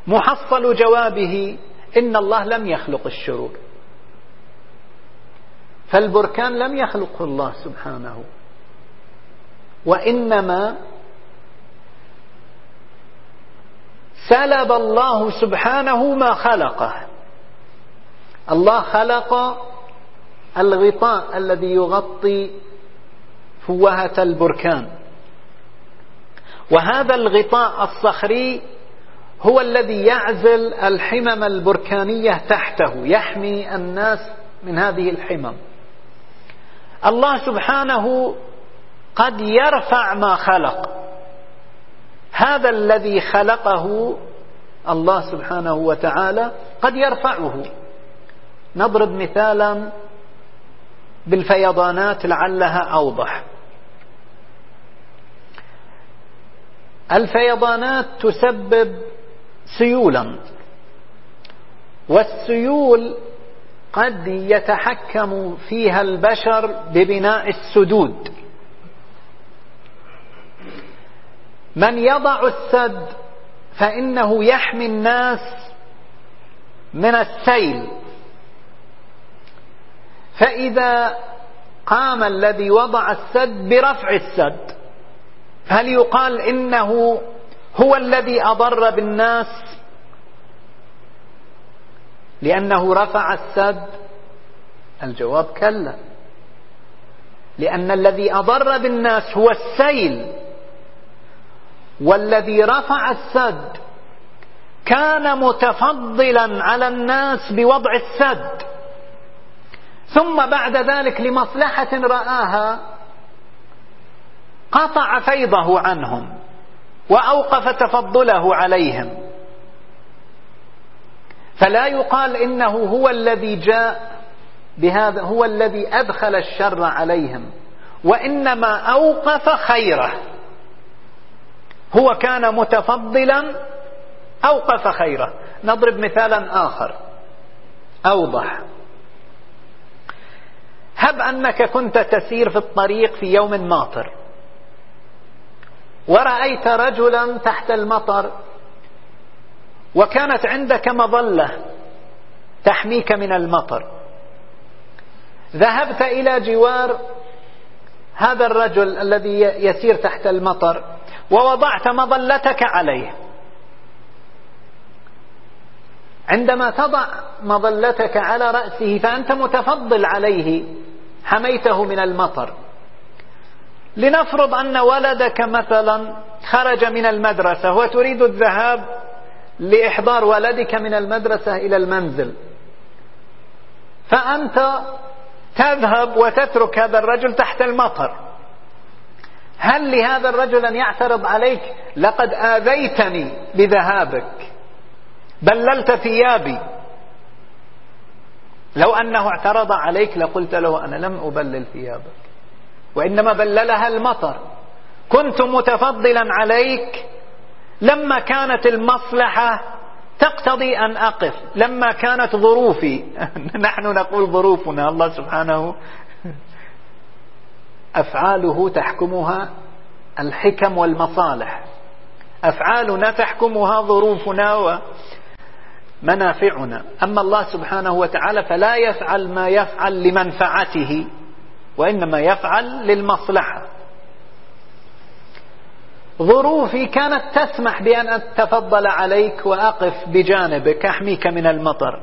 محصل جوابه إن الله لم يخلق الشرور. فالبركان لم يخلقه الله سبحانه وإنما سلب الله سبحانه ما خلقه. الله خلق الغطاء الذي يغطي فوهة البركان. وهذا الغطاء الصخري هو الذي يعزل الحمم البركانية تحته يحمي الناس من هذه الحمم. الله سبحانه قد يرفع ما خلق. هذا الذي خلقه الله سبحانه وتعالى قد يرفعه. نضرب مثالا بالفيضانات لعلها أوضح. الفيضانات تسبب سيولا. والسيول قد يتحكم فيها البشر ببناء السدود. من يضع السد فإنه يحمي الناس من السيل. فإذا قام الذي وضع السد برفع السد هل يقال إنه هو الذي أضر بالناس لأنه رفع السد؟ الجواب كلا. لأن الذي أضر بالناس هو السيل. والذي رفع السد كان متفضلا على الناس بوضع السد. ثم بعد ذلك لمصلحة رآها قطع فيضه عنهم. وأوقف تفضله عليهم. فلا يقال إنه هو الذي جاء بهذا هو الذي أدخل الشر عليهم. وإنما أوقف خيره. هو كان متفضلا أوقف خيره. نضرب مثالا آخر. أوضح. هب أنك كنت تسير في الطريق في يوم ماطر. ورأيت رجلا تحت المطر وكانت عندك مظلة تحميك من المطر. ذهبت إلى جوار هذا الرجل الذي يسير تحت المطر ووضعت مظلتك عليه. عندما تضع مظلتك على رأسه فأنت متفضل عليه حميته من المطر. لنفرض أن ولدك مثلا خرج من المدرسة وتريد الذهاب لإحضار ولدك من المدرسة إلى المنزل. فأنت تذهب وتترك هذا الرجل تحت المطر. هل لهذا الرجل أن يعترض عليك؟ لقد آذيتني بذهابك. بللت ثيابي. لو أنه اعترض عليك لقلت له أنا لم أبلل ثيابك. وإنما بللها المطر. كنت متفضلا عليك لما كانت المصلحة تقتضي أن أقف لما كانت ظروفي. (laughs) نحن نقول ظروفنا الله سبحانه. أفعاله تحكمها الحكم والمصالح. أفعالنا تحكمها ظروفنا ومنافعنا. أما الله سبحانه وتعالى فلا يفعل ما يفعل لمنفعته. وإنما يفعل للمصلحة. ظروفي كانت تسمح بأن أتفضل عليك وأقف بجانبك أحميك من المطر.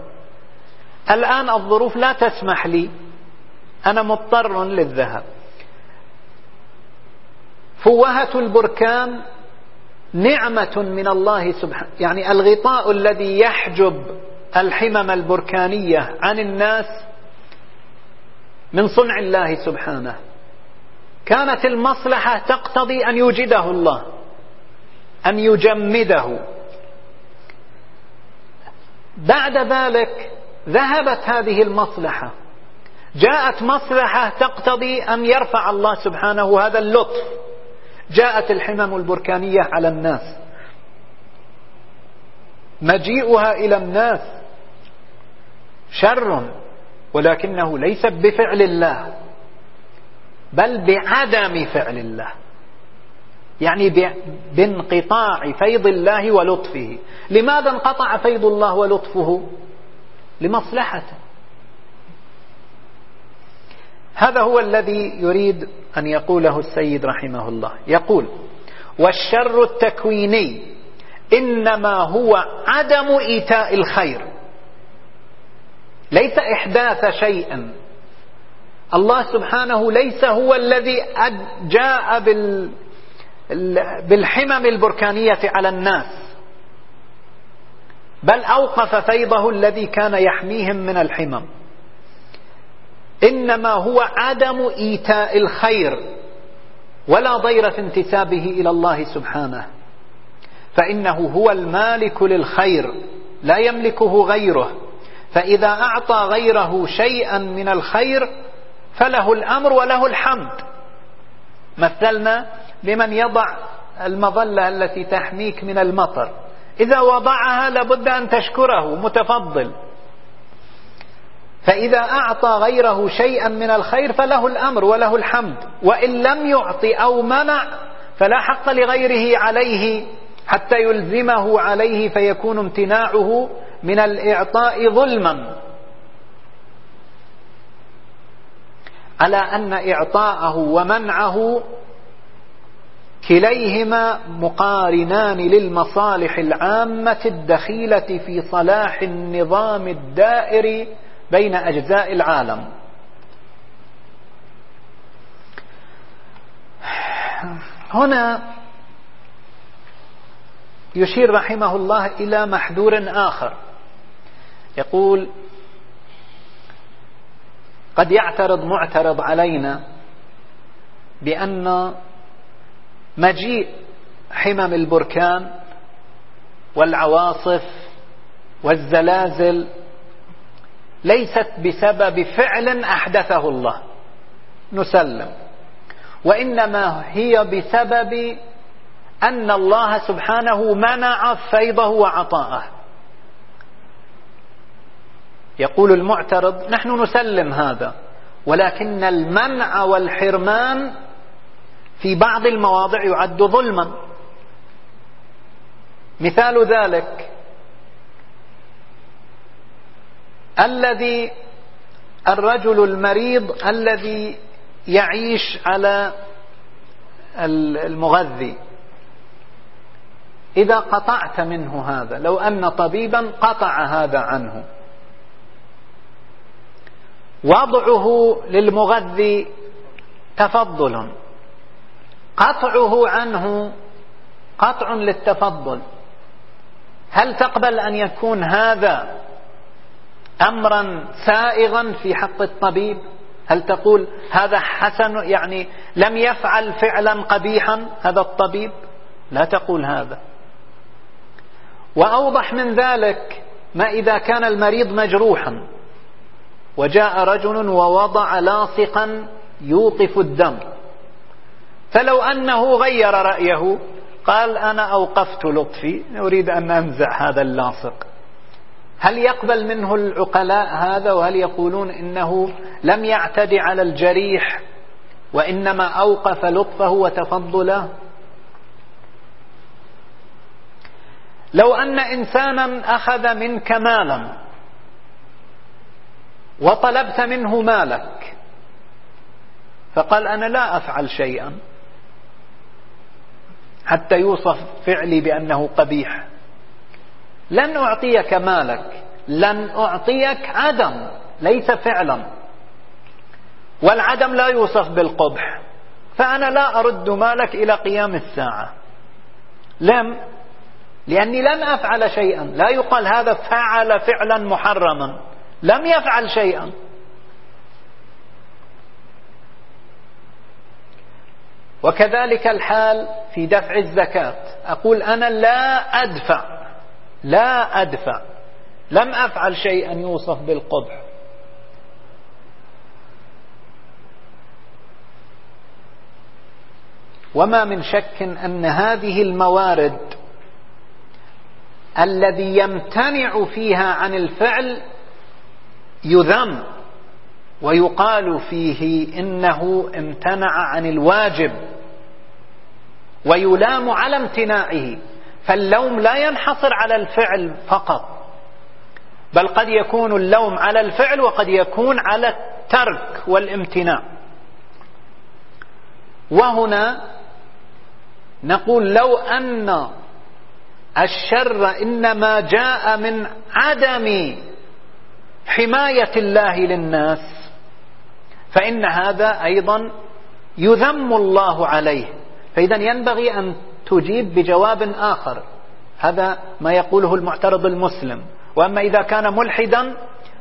الآن الظروف لا تسمح لي. أنا مضطر للذهاب. فوهة البركان نعمة من الله سبحانه يعني الغطاء الذي يحجب الحمم البركانية عن الناس من صنع الله سبحانه. كانت المصلحة تقتضي أن يوجده الله أن يجمده. بعد ذلك ذهبت هذه المصلحة. جاءت مصلحة تقتضي أن يرفع الله سبحانه هذا اللطف. جاءت الحمم البركانية على الناس. مجيئها إلى الناس. شر. ولكنه ليس بفعل الله بل بعدم فعل الله. يعني بانقطاع فيض الله ولطفه. لماذا انقطع فيض الله ولطفه؟ لمصلحته. هذا هو الذي يريد أن يقوله السيد رحمه الله. يقول والشر التكويني إنما هو عدم إيتاء الخير. ليس إحداث شيئا. الله سبحانه ليس هو الذي جاء بال بالحمم البركانية على الناس. بل أوقف فيضه الذي كان يحميهم من الحمم. إنما هو عدم إيتاء الخير ولا ضير في انتسابه إلى الله سبحانه. فإنه هو المالك للخير لا يملكه غيره. فإذا أعطى غيره شيئا من الخير فله الأمر وله الحمد. مثلنا بمن يضع المظلة التي تحميك من المطر. إذا وضعها لابد أن تشكره متفضل. فإذا أعطى غيره شيئا من الخير فله الأمر وله الحمد. وإن لم يعطي أو منع فلا حق لغيره عليه. حتى يلزمه عليه فيكون امتناعه من الإعطاء ظلما. على أن إعطاءه ومنعه كليهما مقارنان للمصالح العامة الدخيلة في صلاح النظام الدائر بين أجزاء العالم. هنا يشير رحمه الله إلى محذور آخر. يقول قد يعترض معترض علينا بأن مجيء حمم البركان والعواصف والزلازل ليست بسبب فعل أحدثه الله. نسلم. وإنما هي بسبب أن الله سبحانه منع فيضه وعطاءه. يقول المعترض نحن نسلم هذا ولكن المنع والحرمان في بعض المواضع يعد ظلما. مثال ذلك الذي الرجل المريض الذي يعيش على المغذي إذا قطعت منه هذا لو أن طبيبا قطع هذا عنه. وضعه للمغذي تفضل. قطعه عنه قطع للتفضل. هل تقبل أن يكون هذا أمرا سائغا في حق الطبيب؟ هل تقول هذا حسن يعني لم يفعل فعلا قبيحا هذا الطبيب؟ لا تقول هذا. وأوضح من ذلك ما إذا كان المريض مجروحا وجاء رجل ووضع لاصقا يوقف الدم. فلو أنه غير رأيه قال أنا أوقفت لطفي أريد أن أنزع هذا اللاصق. هل يقبل منه العقلاء هذا؟ وهل يقولون إنه لم يعتدي على الجريح وإنما أوقف لطفه وتفضله؟ لو أن إنسانا أخذ منك مالا وطلبت منه مالك فقال أنا لا أفعل شيئا حتى يوصف فعلي بأنه قبيح. لن أعطيك مالك لن أعطيك عدم ليس فعلا. والعدم لا يوصف بالقبح فأنا لا أرد مالك إلى قيام الساعة. لم لأني لم أفعل شيئا. لا يقال هذا فعل فعلا محرما. لم يفعل شيئا. وكذلك الحال في دفع الزكاة. أقول أنا لا أدفع. لا أدفع. لم أفعل شيئا يوصف بالقبح. وما من شك أن هذه الموارد الذي يمتنع فيها عن الفعل يذم ويقال فيه إنه امتنع عن الواجب ويلام على امتناعه فاللوم لا ينحصر على الفعل فقط بل قد يكون اللوم على الفعل وقد يكون على الترك والامتناع. وهنا نقول لو أن الشر إنما جاء من عدم حماية الله للناس فإن هذا أيضا يذم الله عليه. فإذا ينبغي أن تجيب بجواب آخر هذا ما يقوله المعترض المسلم. وأما إذا كان ملحدا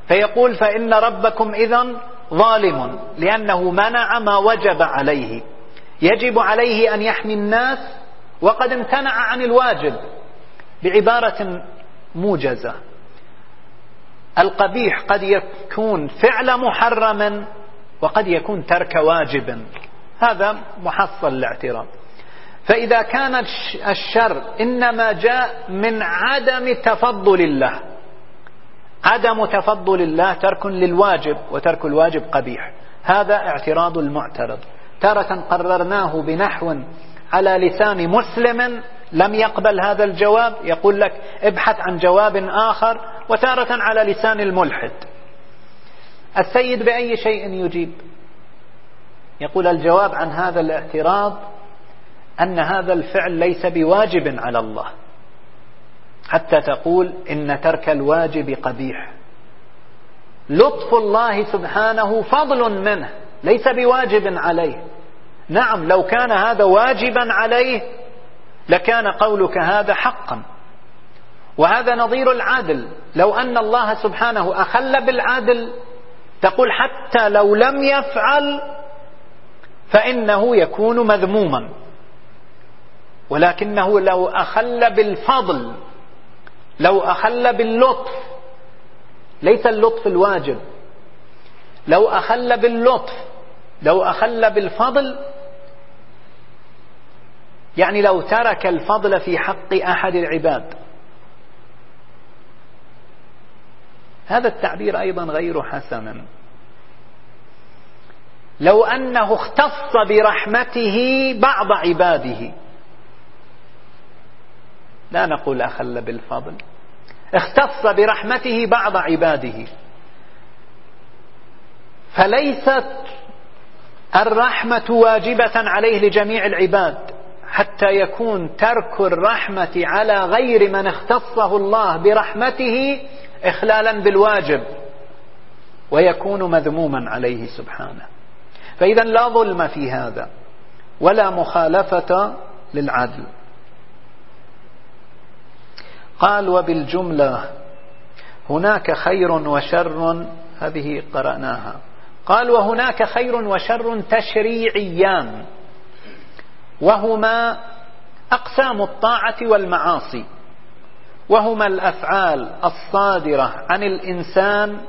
فيقول فإن ربكم إذا ظالم لأنه منع ما وجب عليه. يجب عليه أن يحمي الناس وقد امتنع عن الواجب. بعبارة موجزة. القبيح قد يكون فعل محرم وقد يكون ترك واجب هذا محصل الاعتراض. فإذا كان الشر إنما جاء من عدم تفضل الله. عدم تفضل الله ترك للواجب وترك الواجب قبيح. هذا اعتراض المعترض. تارة قررناه بنحو على لسان مسلم لم يقبل هذا الجواب يقول لك ابحث عن جواب آخر وتارة على لسان الملحد. السيد بأي شيء يجيب؟ يقول الجواب عن هذا الاعتراض أن هذا الفعل ليس بواجب على الله. حتى تقول إن ترك الواجب قبيح. لطف الله سبحانه فضل منه ليس بواجب عليه. نعم لو كان هذا واجبا عليه لكان قولك هذا حقا. وهذا نظير العدل لو أن الله سبحانه أخل بالعدل تقول حتى لو لم يفعل فإنه يكون مذموما. ولكنه لو أخل بالفضل لو أخل باللطف ليس اللطف الواجب. لو أخل باللطف لو أخل بالفضل يعني لو ترك الفضل في حق أحد العباد. هذا التعبير أيضا غير حسن. لو أنه اختص برحمته بعض عباده. لا نقول أخل بالفضل. اختص برحمته بعض عباده. فليست الرحمة واجبة عليه لجميع العباد. حتى يكون ترك الرحمة على غير من اختصه الله برحمته إخلالا بالواجب ويكون مذموما عليه سبحانه. فإذا لا ظلم في هذا ولا مخالفة للعدل. قال وبالجملة هناك خير وشر هذه قرأناها. قال وهناك خير وشر تشريعيان وهما أقسام الطاعة والمعاصي. وهما الأفعال الصادرة عن الإنسان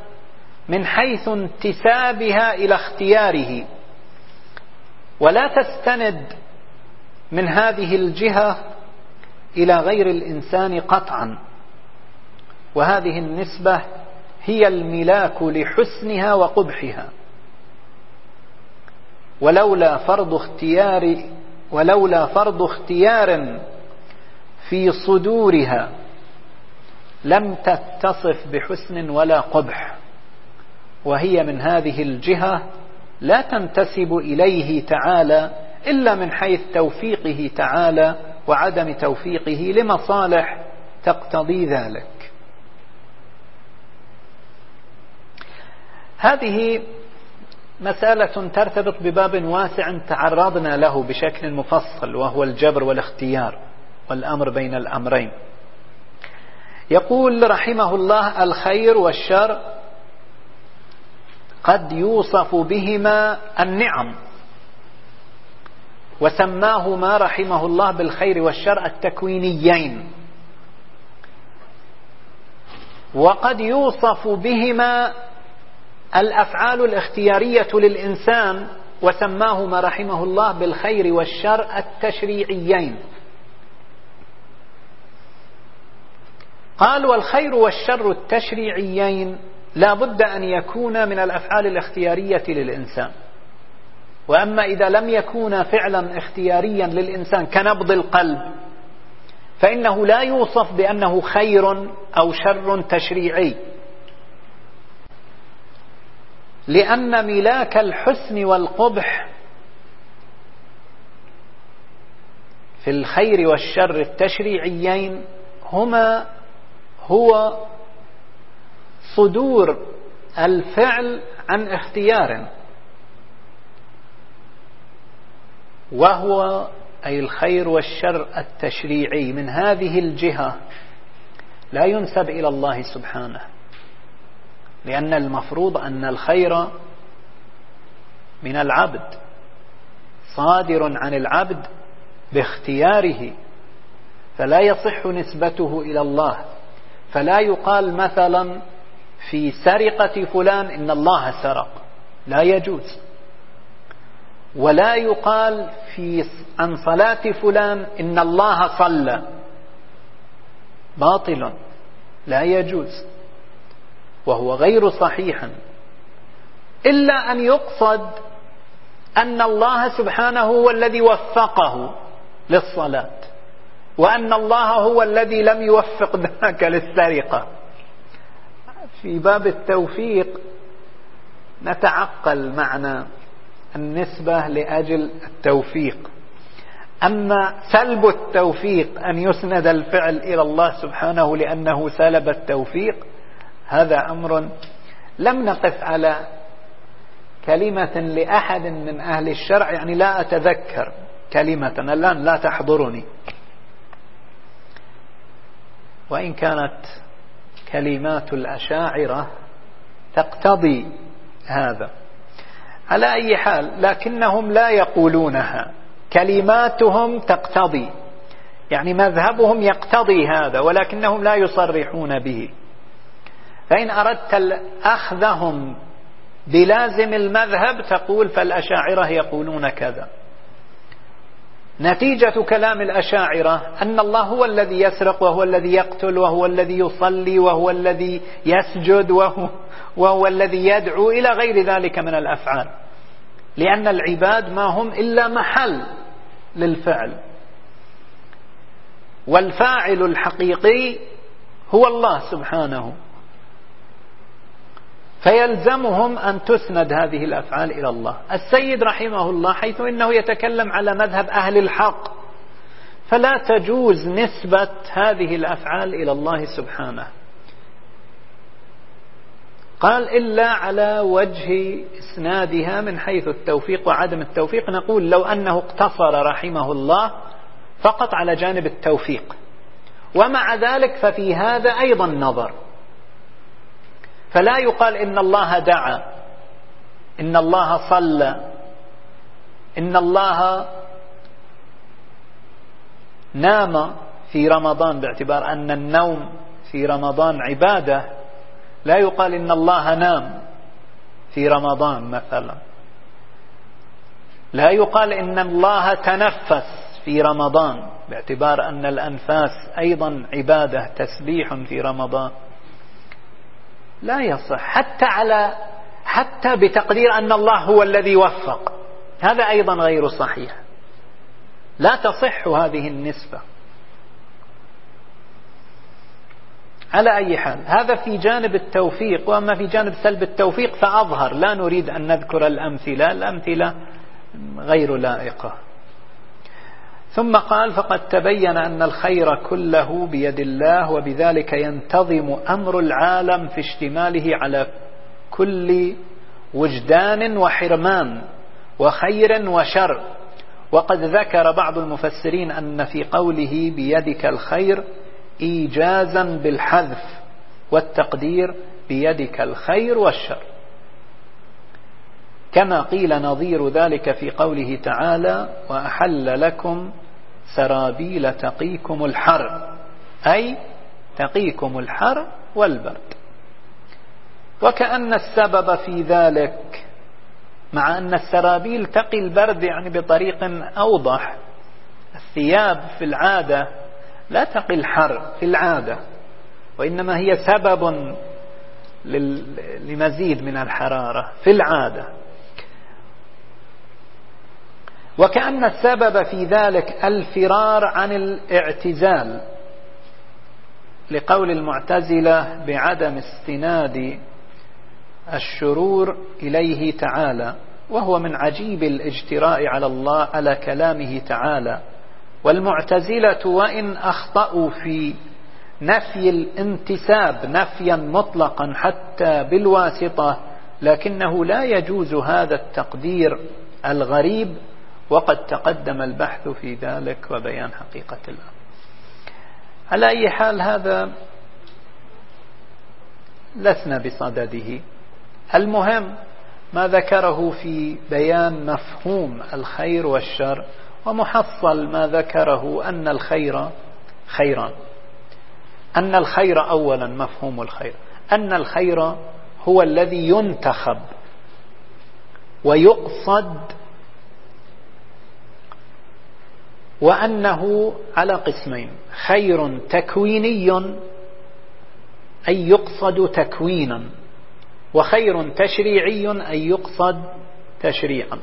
من حيث انتسابها إلى اختياره. ولا تستند من هذه الجهة إلى غير الإنسان قطعا. وهذه النسبة هي الملاك لحسنها وقبحها. ولولا فرض اختيار ولولا فرض اختيار في صدورها لم تتصف بحسن ولا قبح. وهي من هذه الجهة لا تنتسب إليه تعالى إلا من حيث توفيقه تعالى وعدم توفيقه لمصالح تقتضي ذلك. هذه مسألة ترتبط بباب واسع تعرضنا له بشكل مفصل وهو الجبر والاختيار والأمر بين الأمرين. يقول رحمه الله الخير والشر قد يوصف بهما النعم. وسماهما رحمه الله بالخير والشر التكوينيين. وقد يوصف بهما الأفعال الاختيارية للإنسان وسماهما رحمه الله بالخير والشر التشريعيين. قال والخير والشر التشريعيين لا بد أن يكون من الأفعال الاختيارية للإنسان. وأما إذا لم يكون فعلا اختياريا للإنسان كنبض القلب فإنه لا يوصف بأنه خير أو شر تشريعي. لأن ملاك الحسن والقبح في الخير والشر التشريعيين هما هو صدور الفعل عن اختيار وهو أي الخير والشر التشريعي من هذه الجهة لا ينسب إلى الله سبحانه. لأن المفروض أن الخير من العبد صادر عن العبد باختياره فلا يصح نسبته إلى الله. فلا يقال مثلا في سرقة فلان إن الله سرق. لا يجوز. ولا يقال في عن صلاة فلان إن الله صلى. باطل لا يجوز. وهو غير صحيح. إلا أن يقصد أن الله سبحانه هو الذي وفقه للصلاة وأن الله هو الذي لم يوفق ذاك للسرقة. في باب التوفيق نتعقل معنى النسبة لأجل التوفيق. أما سلب التوفيق أن يسند الفعل إلى الله سبحانه لأنه سلب التوفيق هذا أمر لم نقف على كلمة لأحد من أهل الشرع يعني لا أتذكر كلمة الآن لا تحضرني. وإن كانت كلمات الأشاعرة تقتضي هذا. على أي حال لكنهم لا يقولونها. كلماتهم تقتضي يعني مذهبهم يقتضي هذا ولكنهم لا يصرحون به. فإن أردت أخذهم بلازم المذهب تقول فالأشاعرة يقولون كذا. نتيجة كلام الأشاعرة أن الله هو الذي يسرق وهو الذي يقتل وهو الذي يصلي وهو الذي يسجد وهو, وهو الذي يدعو إلى غير ذلك من الأفعال. لأن العباد ما هم إلا محل للفعل. والفاعل الحقيقي هو الله سبحانه. فيلزمهم أن تسند هذه الأفعال إلى الله. السيد رحمه الله حيث إنه يتكلم على مذهب أهل الحق فلا تجوز نسبة هذه الأفعال إلى الله سبحانه. قال إلا على وجه إسنادها من حيث التوفيق وعدم التوفيق. نقول لو أنه اقتصر رحمه الله فقط على جانب التوفيق. ومع ذلك ففي هذا أيضا نظر. فلا يقال إن الله دعا إن الله صلى إن الله نام في رمضان باعتبار أن النوم في رمضان عبادة. لا يقال إن الله نام في رمضان مثلا. لا يقال إن الله تنفس في رمضان باعتبار أن الأنفاس أيضا عبادة تسبيح في رمضان. لا يصح. حتى على حتى بتقدير أن الله هو الذي وفق. هذا أيضا غير صحيح. لا تصح هذه النسبة. على أي حال هذا في جانب التوفيق وأما في جانب سلب التوفيق فأظهر. لا نريد أن نذكر الأمثلة الأمثلة غير لائقة. ثم قال فقد تبين أن الخير كله بيد الله وبذلك ينتظم أمر العالم في اشتماله على كل وجدان وحرمان وخير وشر. وقد ذكر بعض المفسرين أن في قوله بيدك الخير إيجازا بالحذف والتقدير بيدك الخير والشر. كما قيل نظير ذلك في قوله تعالى وأحل لكم سرابيل تقيكم الحر. أي تقيكم الحر والبرد. وكأن السبب في ذلك مع أن السرابيل تقي البرد يعني بطريق أوضح الثياب في العادة لا تقي الحر في العادة وإنما هي سبب لمزيد من الحرارة في العادة. وكأن السبب في ذلك الفرار عن الاعتزال لقول المعتزلة بعدم استناد الشرور إليه تعالى وهو من عجيب الاجتراء على الله على كلامه تعالى. والمعتزلة وإن أخطأوا في نفي الانتساب نفيا مطلقا حتى بالواسطة لكنه لا يجوز هذا التقدير الغريب وقد تقدم البحث في ذلك وبيان حقيقة الأمر. على أي حال هذا لسنا بصدده. المهم ما ذكره في بيان مفهوم الخير والشر ومحصل ما ذكره أن الخير خيران. أن الخير أولا مفهوم الخير. أن الخير هو الذي ينتخب ويقصد وأنه على قسمين. خير تكويني أي يقصد تكوينا وخير تشريعي أي يقصد تشريعا.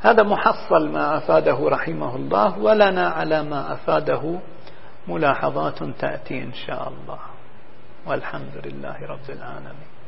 هذا محصل ما أفاده رحمه الله ولنا على ما أفاده ملاحظات تأتي إن شاء الله. والحمد لله رب العالمين.